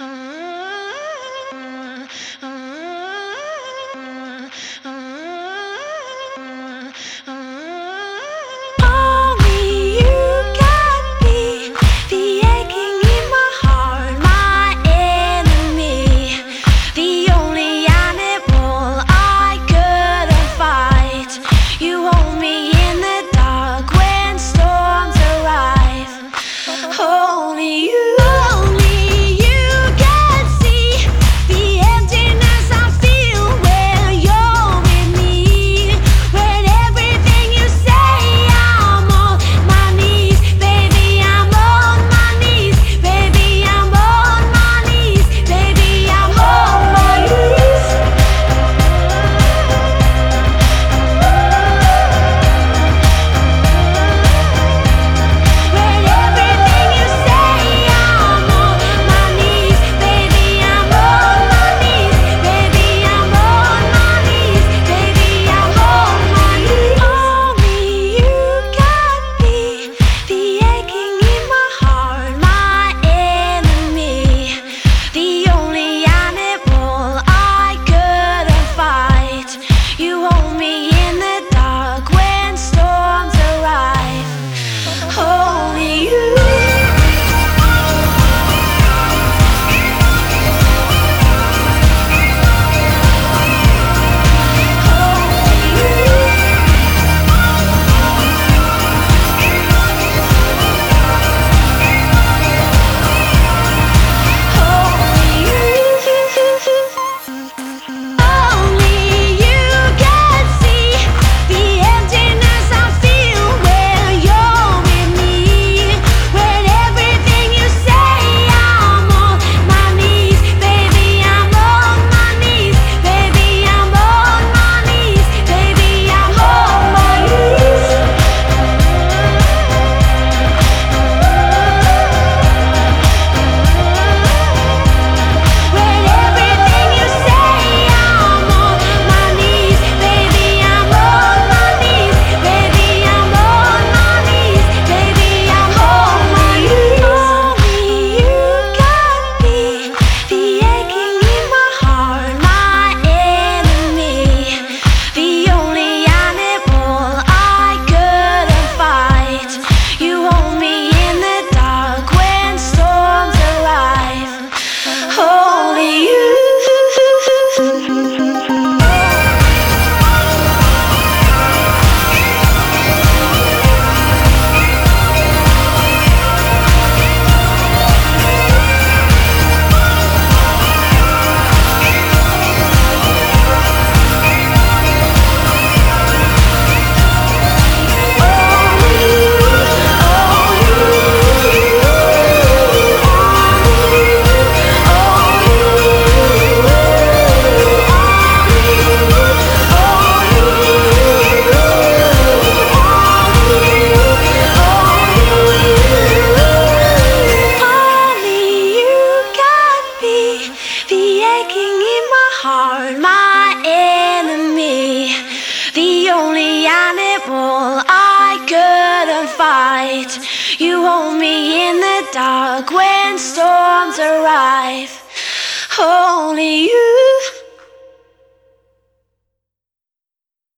Oh. heart, my enemy, the only animal I couldn't fight. You hold me in the dark when storms arrive. Only you.